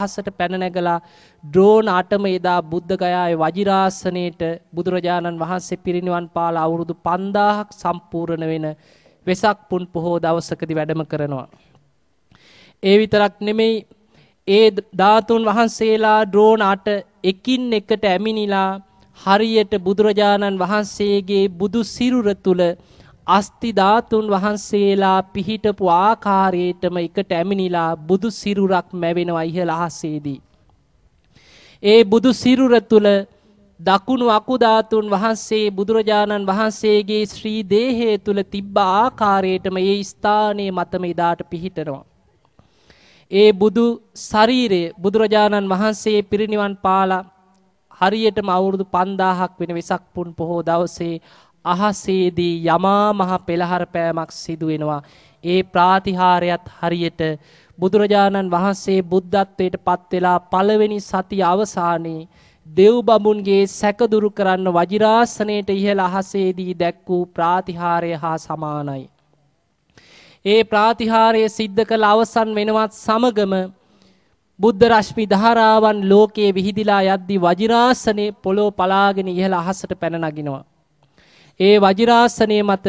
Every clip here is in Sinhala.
අහසට පැන නැගලා ඩ්‍රෝන් අටම එදා බුද්ධ ගයාවේ වජිරාසනයේට බුදුරජාණන් වහන්සේ පිරිනිවන් පාලා අවුරුදු 5000ක් සම්පූර්ණ වෙන වෙසක් පුන් පොහෝ දවසකදී වැඩම කරනවා. ඒ විතරක් නෙමෙයි ඒ ධාතුන් වහන්සේලා ඩ්‍රෝන් අට එකින් එකට ඇමිනිලා හරියට බුදුරජාණන් වහන්සේගේ බුදු සිරුර තුල අස්ති ධාතුන් වහන්සේලා පිහිටපු ආකාරයටම එකට ඇමිනිලා බුදු සිරුරක් මැවෙනවා ඉහළ අහසේදී. ඒ බුදු සිරුර තුල දකුණු අකුධාතුන් වහන්සේ බුදුරජාණන් වහන්සේගේ ශ්‍රී දේහය තුල තිබ්බ ආකාරයටම ඒ ස්ථානයේ මතම එදාට පිහිටනවා. ඒ බුදු ශරීරය බුදුරජාණන් වහන්සේ පිරිනිවන් පාලා හරියටම අවුරුදු 5000ක් වෙන වෙසක් පුන් පොහෝ දවසේ අහසේදී යමා මහ පෙළහර පෑමක් සිදු වෙනවා. ඒ ප්‍රාතිහාරයත් හරියට බුදුරජාණන් වහන්සේ බුද්ධත්වයට පත් වෙලා පළවෙනි සතිය අවසානයේ දෙව් බඹුන්ගේ සැකදුරු කරන්න වජිරාසනයට ඉහළ අහසේදී දැක් වූ ප්‍රාතිහාරය හා සමානයි. ඒ ප්‍රාතිහාරය සිද්ධ කළ අවසන් වෙනවත් සමගම බුද්ධ රශ්මි ධාරාවන් ලෝකයේ විහිදිලා යද්දී වජිරාසනේ පොළොව පලාගෙන ඉහළ අහසට පැන නගිනවා. ඒ වජිරාසනය මත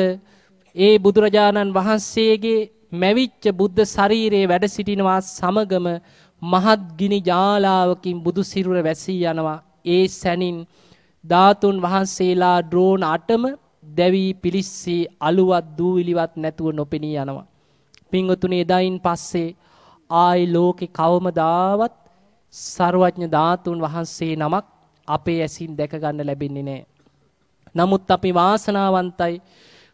ඒ බුදුරජාණන් වහන්සේගේ මැවිච්ච බුද්ධ ශරීරයේ වැඩ සිටිනවා සමගම මහත් ගිනි ජාලාවකින් බුදු සිරුර වැසී යනවා. ඒ සැනින් ධාතුන් වහන්සේලා ඩ්‍රෝන් අටම දැවී පිලිස්සී අලුවත් දූවිලිවත් නැතුව නොපෙනී යනවා. පින්වතුනි එදායින් පස්සේ ආයි ලෝකේ කවමදාවත් ਸਰවඥ ධාතුන් වහන්සේ නමක් අපේ ඇසින් දැක ගන්න ලැබෙන්නේ නැහැ. නමුත් අපි වාසනාවන්තයි.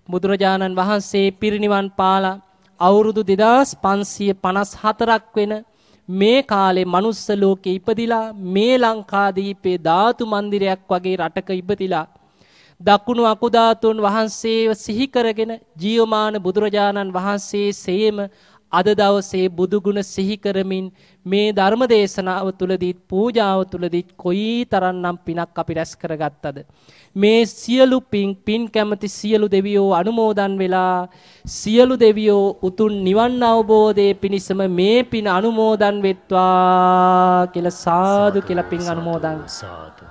බුදුරජාණන් වහන්සේ පිරිනිවන් පාලා අවුරුදු 2554ක් වෙන මේ කාලේ manuss ලෝකේ ඉපදිලා මේ ලංකාදීපේ ධාතු මන්දිරයක් වගේ රටක ඉපදිලා දකුණු අකුධාතුන් වහන්සේව සිහි කරගෙන ජීවමාන බුදුරජාණන් වහන්සේ සේම අද දවසේ බුදුගුණ සිහි කරමින් මේ ධර්ම දේශනාව තුලදීත් පූජාව තුලදීත් කොයි තරම්නම් පිනක් අපි රැස් කරගත්තද? මේ සියලු පින් පින් කැමති සියලු දෙවියෝ අනුමෝදන් වෙලා සියලු දෙවියෝ උතුම් නිවන් අවබෝධයේ පිණිසම මේ පින අනුමෝදන් වෙත්වා කියලා සාදු කියලා පින් අනුමෝදන්. සාදු.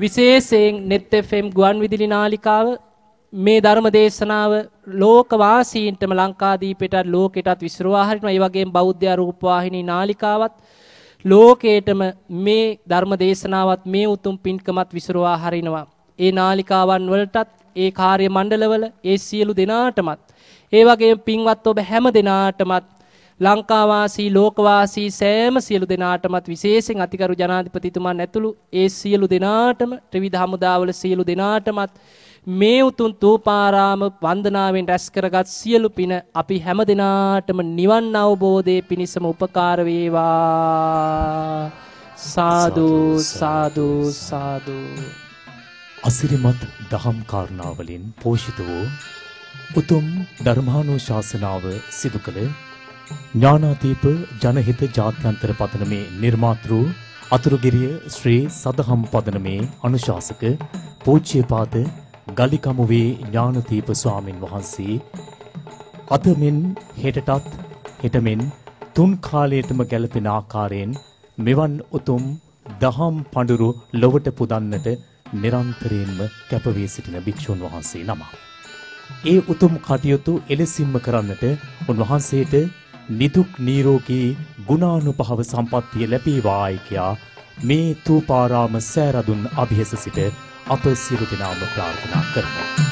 විශේෂයෙන් net fm ගුවන් විදුලි නාලිකාව මේ ධර්ම දේශනාව ලෝකවාසීන්ටම ලංකාදීපයටත් ලෝකෙටත් විසිරුවා හරිනවා. ඒ වගේම බෞද්ධ රූපවාහිනී නාලිකාවත් ලෝකේටම මේ ධර්ම දේශනාවත් මේ උතුම් පින්කමත් විසිරුවා හරිනවා. ඒ නාලිකාවන් වලටත් ඒ කාර්ය මණ්ඩලවල ඒ සියලු දෙනාටමත් ඒ වගේම පින්වත් ඔබ හැම දෙනාටමත් ලංකාවාසී ලෝකවාසී සෑම සියලු දෙනාටමත් විශේෂයෙන් අතිකරු ජනාධිපතිතුමන් ඇතුළු ඒ සියලු දෙනාටම ත්‍රිවිධ හමුදාවල සියලු දෙනාටමත් මේ උතුම් තූපාරාම වන්දනාවෙන් රැස් කරගත් සියලු පින අපි හැම දිනාටම නිවන් අවබෝධයේ පිණසම උපකාර වේවා. සාදු සාදු සාදු. අසිරිමත් දහම් කාරණාවලින් පෝෂිත වූ උතුම් ධර්මානුශාසනාව සිදු කළ ඥානාදීප ජනහිත ජාත්‍යන්තර පතනමේ නිර්මාතෘ අතුරුගිරිය ශ්‍රී සදහම් පදනමේ අනුශාසක පූජ්‍යපාද ගලිකමුවේ ඥානදීප ස්වාමින් වහන්සේ අදමෙන් හෙටටත් හෙටමෙන් තුන් කාලයටම ගැලපෙන ආකාරයෙන් මෙවන් උතුම් දහම් පඬුරු ලොවට පුදන්නට නිරන්තරයෙන්ම කැපවී සිටින භික්ෂුන් වහන්සේ නම. ඒ උතුම් කටයුතු එලෙසින්ම කරන්නට උන්වහන්සේට නිදුක් නීරෝගී ගුණානුභව සම්පත්තිය ලැබේවායි කියා මේ තූපාරාම සෑරදුන් අභියස සිට අප සියලු දෙනාම ප්‍රාර්ථනා කරමු.